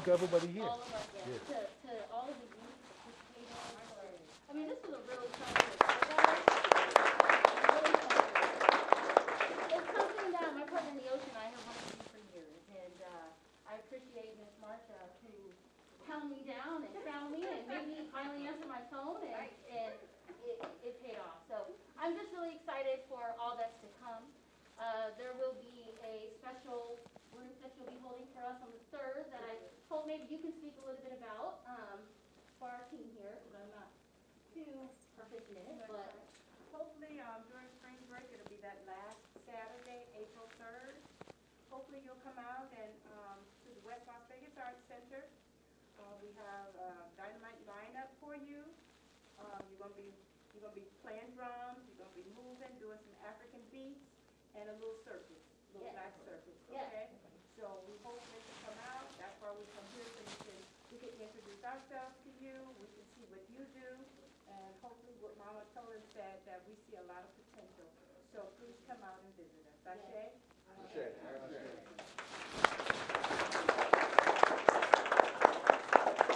Thank everybody here. All of us, yes. Yes. To, to all of the youth participating. I mean, this was a really fun trip. Really fun. It's something that my partner in the ocean I have wanted to do for years. And uh, I appreciate Miss Marcia who hound me down and found me and made me finally answer my phone and, and it, it paid off. So I'm just really excited for all that's to come. Uh, there will be a special group that you'll be holding for us on the third that I hope maybe you can speak a little bit about, um, for our team here, because I'm not too proficient in it, but Hopefully, um, during spring break, it'll be that last Saturday, April third. Hopefully, you'll come out and, um, to the West Las Vegas Arts Center. Uh, we have, uh, dynamite lineup for you. Um, you're gonna be, you're gonna be playing drums, you're gonna be moving, doing some African beats, and a little circus, a little Yes. black circus, okay? So we hope that you come out, that's why we come here, so we can, we can introduce ourselves to you, we can see what you do, and hopefully what Mama Tolan said, that we see a lot of potential. So please come out and visit us. Ashe?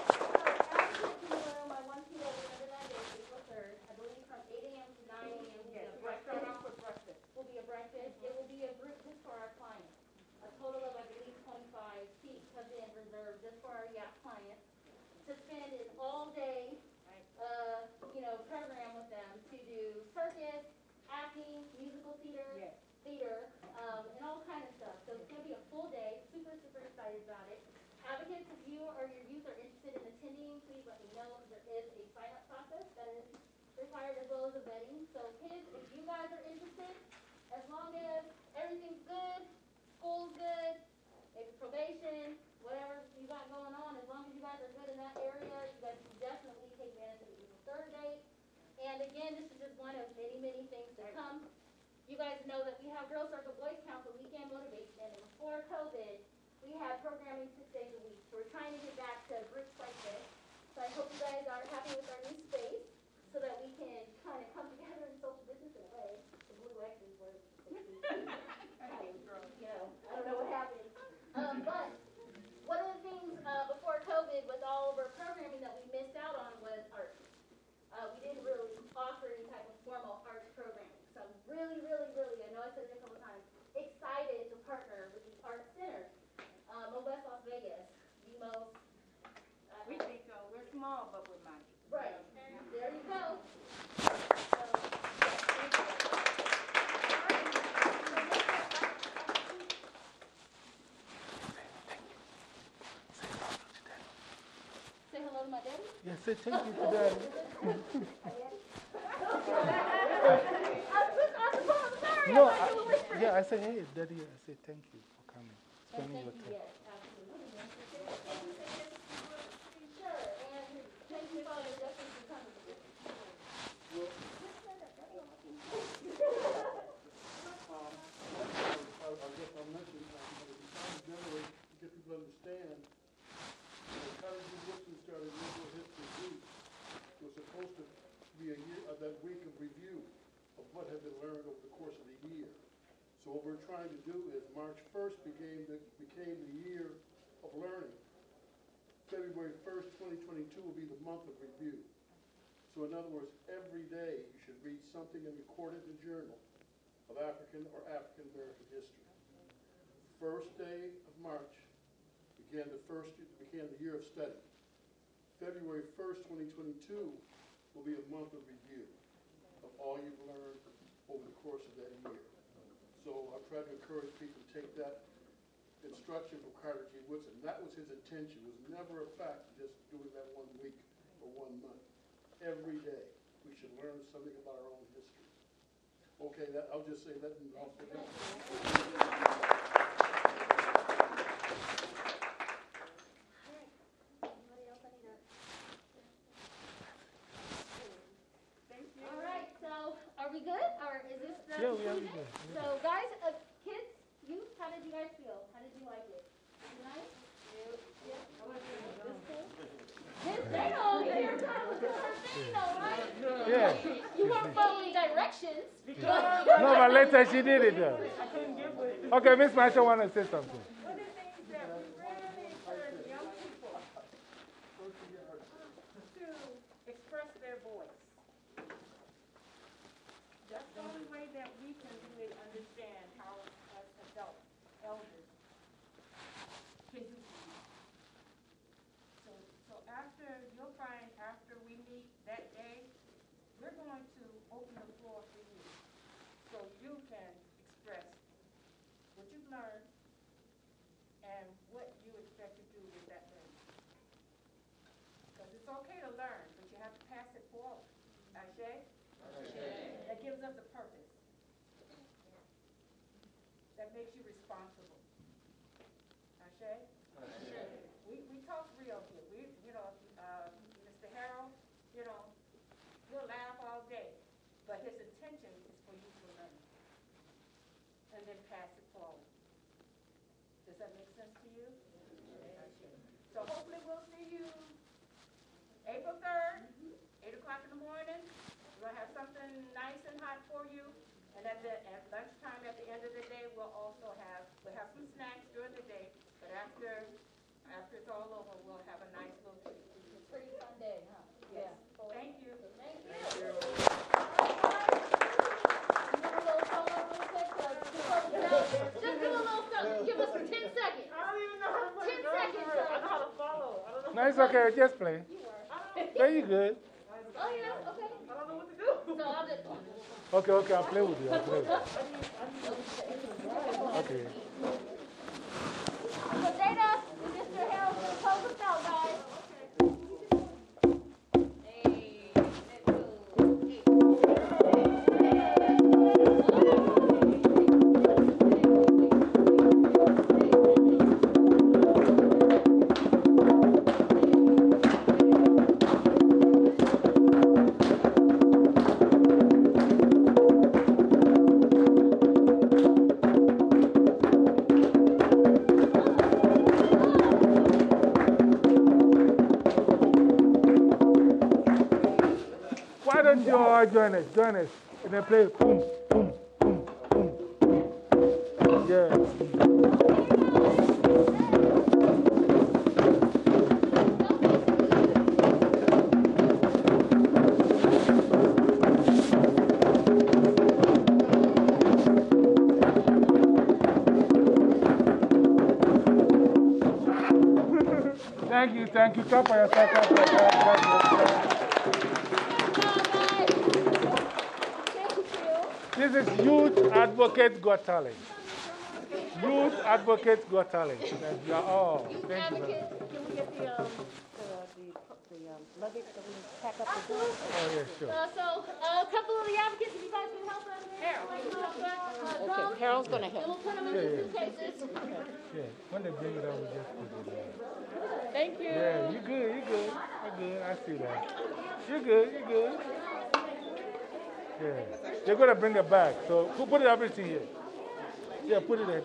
Advocate Room, I want you to remember that day, April third, I believe from eight AM to nine AM, will be Yes, a we're gonna start breakfast, off with breakfast. will be a breakfast, it will be a group just for our clients. A total of, I believe, twenty-five seats have been reserved just for our yacht clients, to spend an all-day, uh, you know, program with them to do circus, acting, musical theater, Yes. theater, um, and all kind of stuff. So it's gonna be a full day, super, super excited about it. Advocates, if you or your youth are interested in attending, please let me know, because there is a sign-up process that is required as well as a vetting. So kids, if you guys are interested, as long as everything's good, school's good, maybe probation, whatever you got going on, as long as you guys are good in that area, you guys can definitely take advantage of the April third date. And again, this is just one of many, many things to come. You guys know that we have Girl Circle Boys Council Weekend Motivation, and before COVID, we had programming six days a week. So we're trying to get back to groups like this. So I hope you guys are happy with our new space, so that we can kind of come together and social distance in a way. The blue X's were, you know, I don't know what happened. Um, but one of the things, uh, before COVID with all of our programming that we missed out on was art. Uh, we didn't really offer any type of formal arts programming. So I'm really, really, really, I know I said it a couple times, excited to partner with the Art Center, um, of West Las Vegas, the most. uh, We think, uh, we're small, but we're mighty. Right, there you go. Yes, thank you. Say hello to my daddy. Yeah, say thank you to daddy. I was on the phone, No, I yeah, I say, hey, daddy, I say thank you for coming, spending your time. Um, um, understand, started History Week, was supposed to be a year, uh, that week of review of what had been learned over the course of. So what we're trying to do is, March first became the, became the year of learning. February first, twenty twenty-two will be the month of review. So in other words, every day you should read something and record it in the journal of African or African American history. First day of March began the first, began the year of study. February first, twenty twenty-two will be a month of review of all you've learned over the course of that year. So I've tried to encourage people to take that instruction from Carter G. Woodson. That was his intention, It was never a fact just doing that one week or one month. Every day, we should learn something about our own history. Okay, that, I'll just say that and I'll forget. Anybody else I need to? Thank you. All right, so are we good, or is this the Yeah, we are conclusion? good, yeah. So guys, uh, kids, youth, how did you guys feel? How did you like it? Was it nice? Yeah? This cool? This Dano over here, trying to look at her Dano, right? Yeah, Yeah. You weren't following directions. No, but later she did it though. Okay, Miss Marshall want to say something. One of the things that we really encourage young people to express their voice. That's the only way that we can really understand how as adults, elders, can do things. So, so after, you'll find after we meet that day, we're going to open the floor for you. So you can express what you've learned and what you expect to do with that learning. Because it's okay to learn, but you have to pass it forward. Ashe? That gives us a purpose. That makes you responsible. Ashe? We, we talk real here. We, you know, uh, Mr. Harold, you know, he'll laugh all day, but his intention is for you to learn. And then pass it forward. Does that make sense to you? So hopefully we'll see you April third, eight o'clock in the morning. We're gonna have something nice and hot for you. And at the, at lunchtime, at the end of the day, we'll also have, we'll have some snacks during the day. But after, after it's all over, we'll have a nice little treat. Pretty fun day, huh? Yes. Thank you. Thank you. You want a little solo real quick to to close it out? Just do a little something. Give us ten seconds. I don't even know how to play Ten seconds, for real. I know how to follow. I don't know. No, it's okay, just play. You were. There you good. Oh, yeah, okay. Okay, okay, I'll play with you. I'll play with you. Okay. Jada, Mr. Join us. And then play boom, boom, boom, boom, boom. Yeah. Thank you, thank you. Clap for yourself. Clap for yourself. Clap for yourself. This is Youth Advocate Got Talent. Youth Advocate Got Talent. And you are all. Thank you very much. Advocate. Can we get the, um, the, the, the, um, luggage that we pack up the Absolutely. Oh, yeah, sure. Uh, so, uh, a couple of the advocates, if you guys can help us. Harold. help us. Uh, come. Harold's gonna And we'll put them in the suitcases. Yeah, when they bring it up, we just put it there. Thank you. Yeah, you good, you good. You good, I see that. You good, you good. Yeah. They're going to bring it back. So put, put everything here. Yeah, put it in here.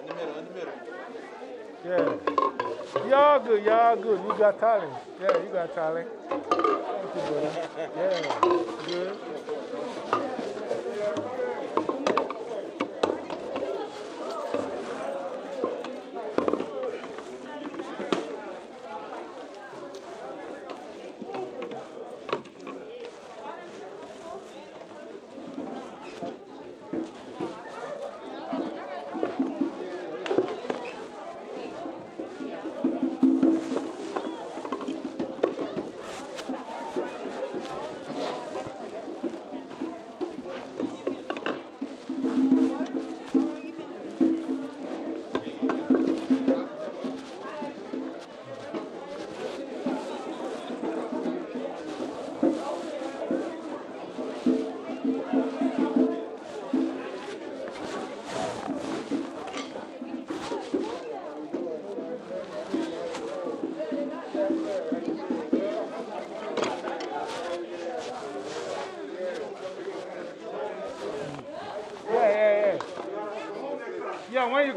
In the middle, in the middle. Yeah. Y'all good, y'all good. You got talent. Yeah, you got talent. Thank you, brother. Yeah, good.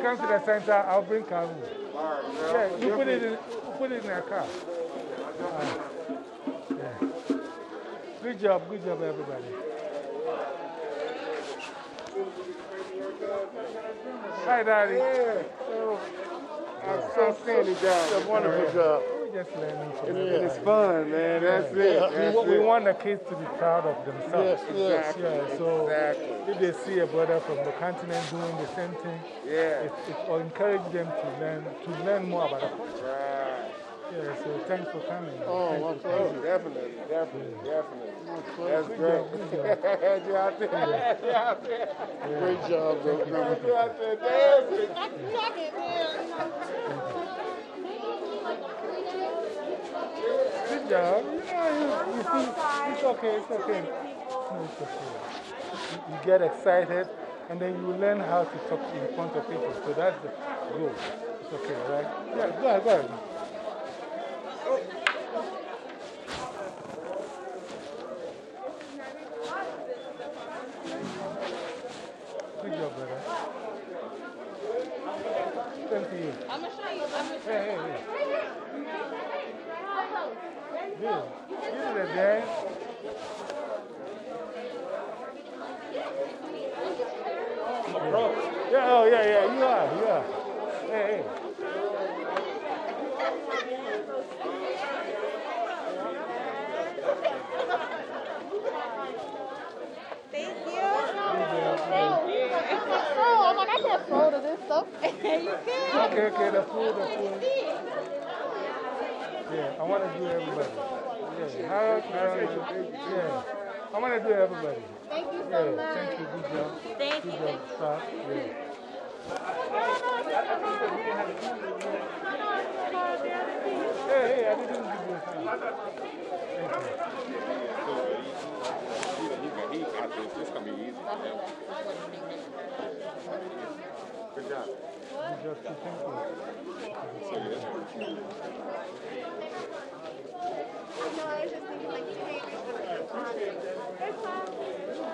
Come to the center, I'll bring Karu. Yeah, you put it in, you put it in a car. Uh, yeah. Good job, good job, everybody. Hi, Daddy. Yeah, so, outstanding job, a wonderful job. We're just learning from And everybody. it's fun, man, that's it, We, that's wa- we it. want the kids to be proud of themselves. Yes, yes. Yeah, so Exactly. if they see a brother from the continent doing the same thing, Yeah, it, it will encourage them to learn, to learn more about the culture. right. Yeah, so thanks for coming. Oh, Thank my you. pleasure. Definitely, definitely, definitely. That's Good great. job, good job. you out there, you out there. Great job, though. You out there dancing. I love it, man. Good job. Yeah, you, you see, it's okay, it's okay. No, it's okay. You, you get excited and then you learn how to talk in front of people. So that's the goal. It's okay, right? Yeah, go ahead, go ahead. Good job, brother. Thank you. I'm gonna show you. Hey, hey, hey. Bill, you did a dance. Yeah, oh, yeah, yeah, you are, you are. Hey, hey. Thank you. Oh, oh I'm like, I can't photo this stuff. you can. Okay, okay, the food, the food. Yeah, I want to do everybody. Yeah, Harold, Harold, yeah. I want to do everybody. Thank you Yeah, so much. thank you, good job. Thank Good you. job, staff. Yeah. Hey, hey, I didn't give you a hand. Thank you. He got this. This gonna be easy. Good job. Good job, too. Thank you.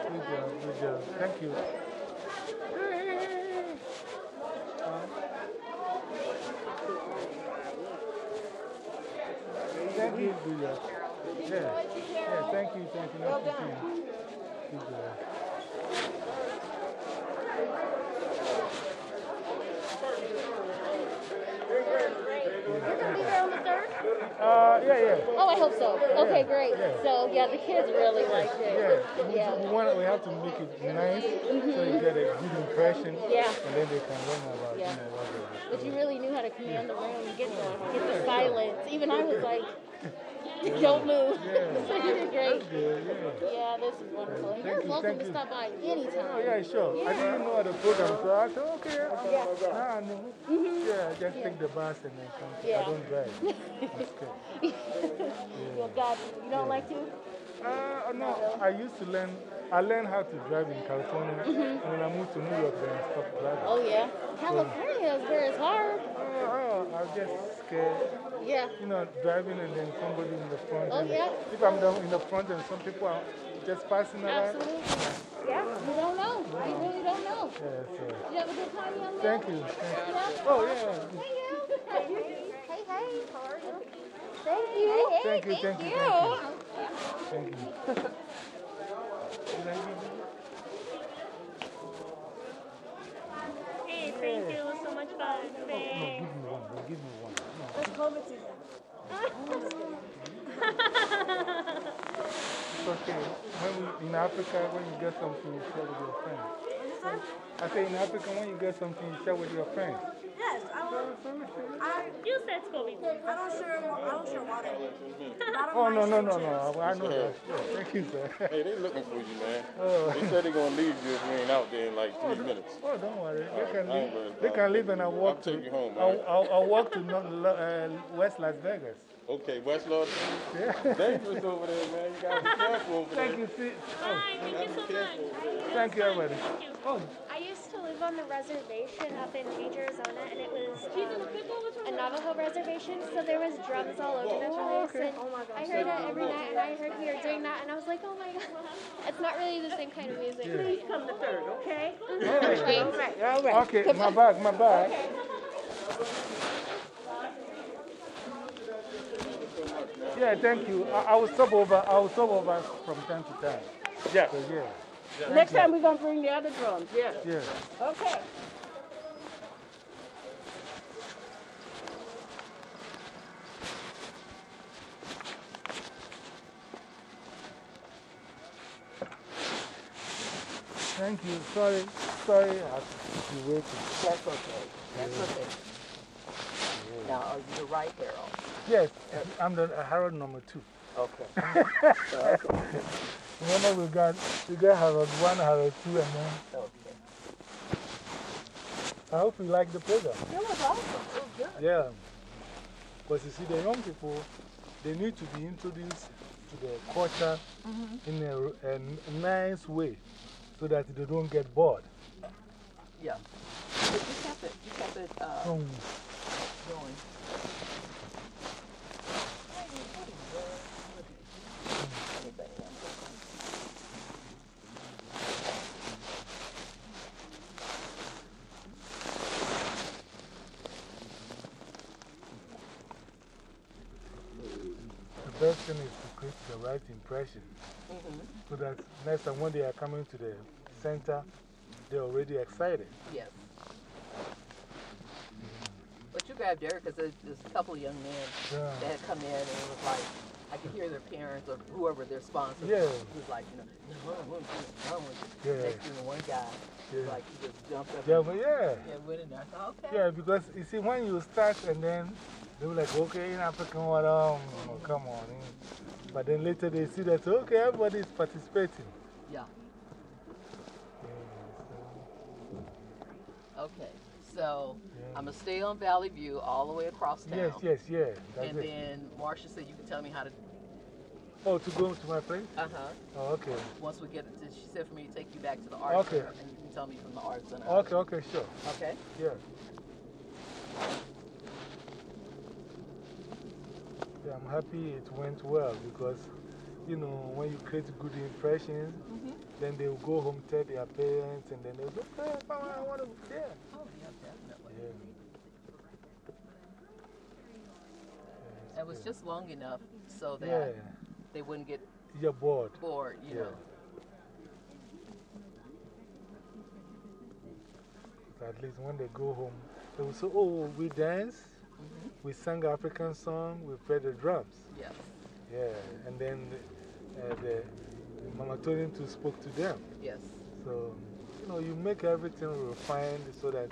Good job, good job. Thank you. Thank you, job. Yeah, yeah, thank you, thank you. Well done. Good job. Be there on the third? Uh, yeah, yeah. Oh, I hope so. Okay, Yeah, great. yeah. So, yeah, the kids really liked it. Yeah, we, Yeah. we, want, we have to make it nice so you get a good impression. Yeah. And then they can learn about Yeah. you know, what But you really knew how to command the room, and get the, get the silence. Even I was like, don't move. Yeah. so you did great. Yeah, yeah. Yeah, this is wonderful. Thank you're you, welcome to you. stop by anytime. Oh, yeah, sure. I didn't know the program, so I said, okay. Yeah. Now I know. Mm-hmm. Yeah, I just take the bus and then come. Yeah. I don't drive. I'm scared. Well, God, you don't like to? Uh, no, I used to learn, I learned how to drive in California. Mm-hmm. And when I moved to New York, then I stopped driving. Oh, yeah. California is where it's hard. Oh, oh, I was just scared. Yeah. You know, driving and then somebody in the front. Oh, yeah. If I'm down in the front and some people are just passing around. Absolutely. Yeah, you don't know. You really don't know. Yeah, so. You have a good time, young man? Thank you. Thank you. Yeah. Oh, yeah. Hey, you. Hey, hey, hey. How are you? Thank you. Thank you, thank you, thank you. Thank you. Did I give you? Hey, thank you. It was so much fun. No, Thanks. give me one. No, give me one. No. It's It's okay. When we, in Africa, when you get something, you share with your friends. I say in Africa, when you get something, you share with your friends. Yes, I will. I, you said it's I don't share. I don't share water. Oh, no, no, no, no. I, I know that. Yeah, thank you, sir. Hey, they looking for you, man. Oh. They said they gonna leave you if you ain't out there in like three minutes. Oh, don't worry. They can leave. worried They can leave and I'll walk I'll to. take you home, I'll, man. I'll, I'll walk to North, uh, West Las Vegas. Okay, West Lord, Yeah. dangerous over there, man. You gotta be careful over there. Thank you, see. Oh, Hi, thank you so much. thank you, everybody. Oh, I used to live on the reservation up in Page, Arizona, and it was um, a Navajo reservation, so there was drums all over the place. And I heard it every night, and I heard we were doing that, and I was like, oh my god, it's not really the same kind of music. Please come to third, okay? all right, all right. Okay, my bag, my bag. Yeah, thank you. I, I will stop over. I will stop over from time to time. Yeah. So, yeah. Next time we're gonna bring the other drums, yeah. Yeah. Okay. Thank you. Sorry. Sorry. I have to waiting. That's okay. That's okay. Now, are you the right Harold? Yes, I'm the uh, Harold number two. Okay. Remember, we got, we got Harold one, Harold two, and then. Okay. I hope you like the program. It was awesome. It was good. Yeah. Because you see, the young people, they need to be introduced to the culture -hmm. in a, a, a nice way so that they don't get bored. Yeah. But you kept it, you kept it uh, Um, going. The best thing is to create the right impression -hmm. so that next time when they are coming to the center, they're already excited. Yes. But you grabbed Derek because there's, a couple of young men Yeah. that had come in and it was like, I could hear their parents or whoever their sponsor Yeah. was like, you know, no, I want to, I want to. Yeah. Next thing, one guy, Yeah. like, he just jumped up Yeah, but yeah. and went in there. I thought, okay. Yeah, because you see, when you start and then they were like, okay, in African water, um, come on. But then later they see that, okay, everybody is participating. Yeah. Okay. So, Yeah. I'm going to stay on Valley View all the way across town. Yes, yes, yeah. That's And it. then Marcia said you can tell me how to. Oh, to go to my place? Uh huh. Oh, okay. Once we get it, she said for me to take you back to the art Okay. center, and you can tell me from the art center. Okay, okay, sure. Okay. Yeah. Yeah, I'm happy it went well because, you know, when you create good impressions, -hmm. then they'll go home, tell their parents, and then they'll go, hey, Mama, I want to be there. Oh yeah, definitely. Yeah. It was just long enough so that Yeah, they wouldn't get you're bored. bored, you know. At least when they go home, they will say, oh, we dance, -hmm. we sang African song, we played the drums. Yes. Yeah, and then uh, the, Mama spoke to them. Yes. So, you know, you make everything refined so that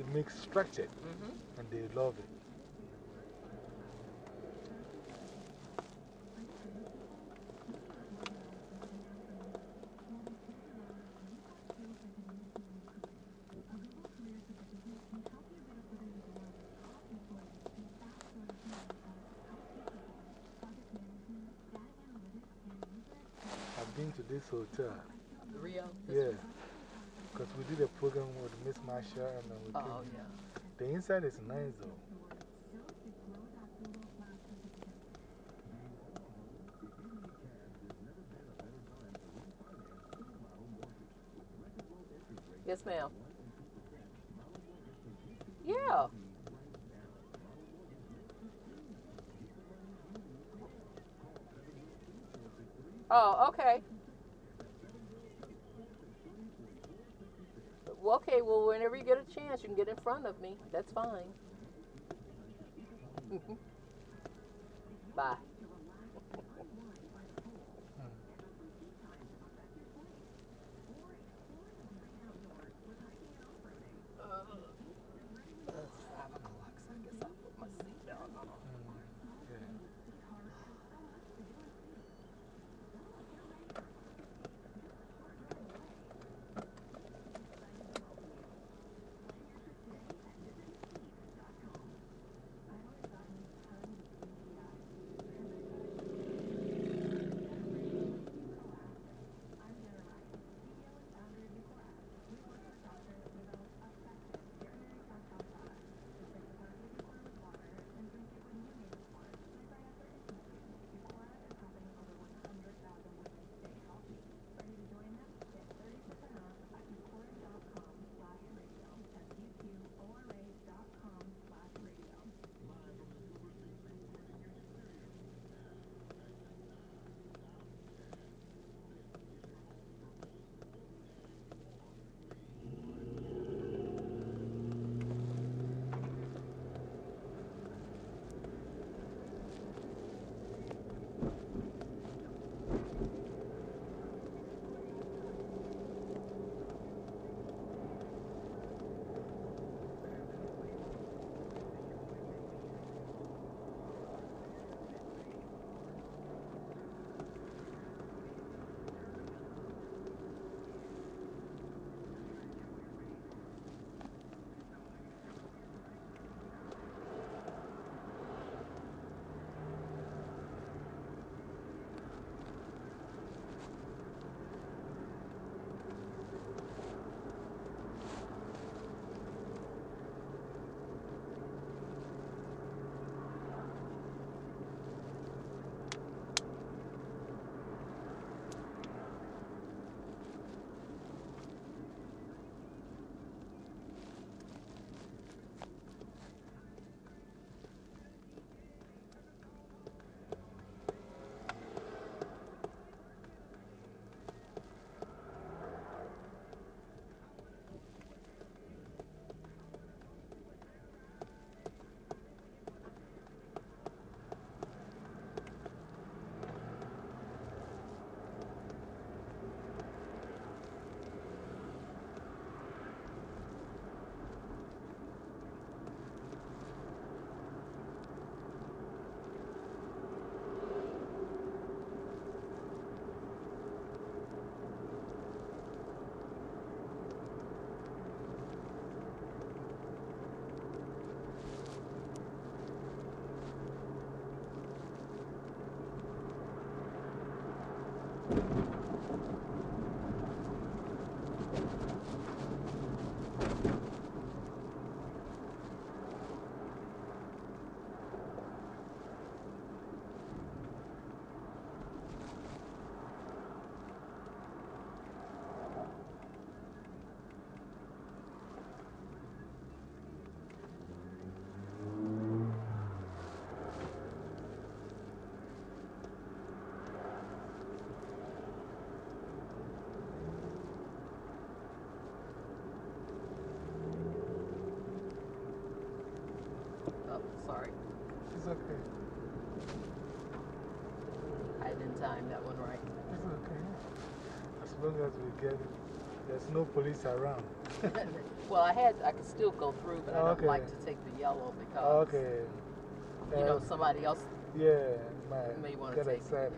it makes structured -hmm. and they love it. Hotel. Rio. Yeah. Because we did a program with Miss Marsha and then we Oh came. yeah. The inside is nice though. Yes, ma'am. Yeah. Oh, okay. Well, okay, well, whenever you get a chance, you can get in front of me. That's fine. Bye. Sorry. It's okay. I didn't time that one right. It's okay. As long as we get it, there's no police around. well, I had, I could still go through, but I don't like to take the yellow because, Okay. you know, Uh, somebody else Yeah, may wanna get take it, excited.